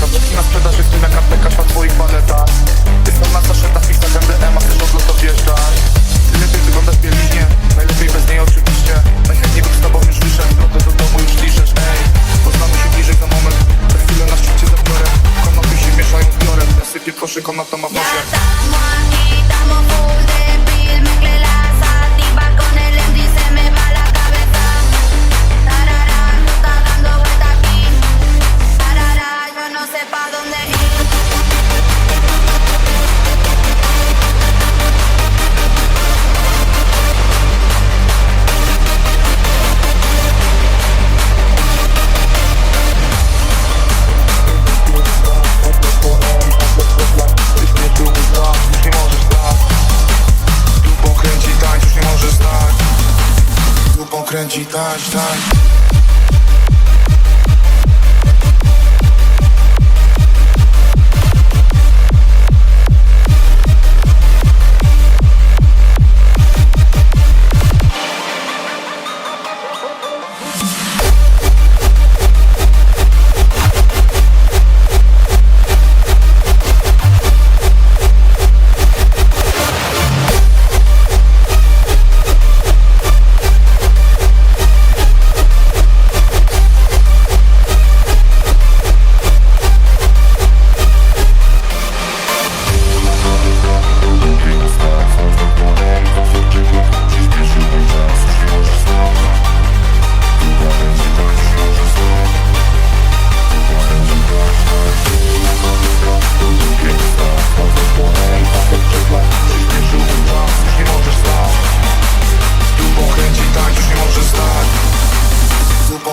Tabletki na sprzedaży, w tym jak apteka na twoich paletach Jestem na saszetach, Instagram DM, a chcesz odlot odjeżdżać Ty lepiej wyglądasz bieliźnie, najlepiej bez niej oczywiście. Najchętniej bym z tobą już wyszedł, drogę do domu już liżesz, ej. Poznamy się bliżej za moment, za chwilę na szczycie zabiorę Konopy się mieszają z biorem, ja sypię koszyk, ona to ma w nosie grande, tá, tá.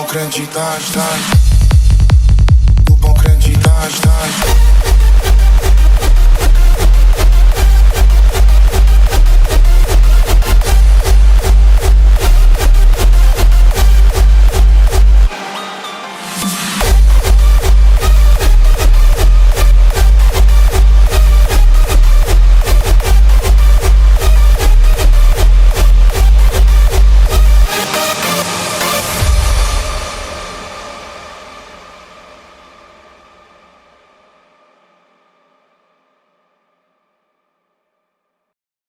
acreditar, está. Tá.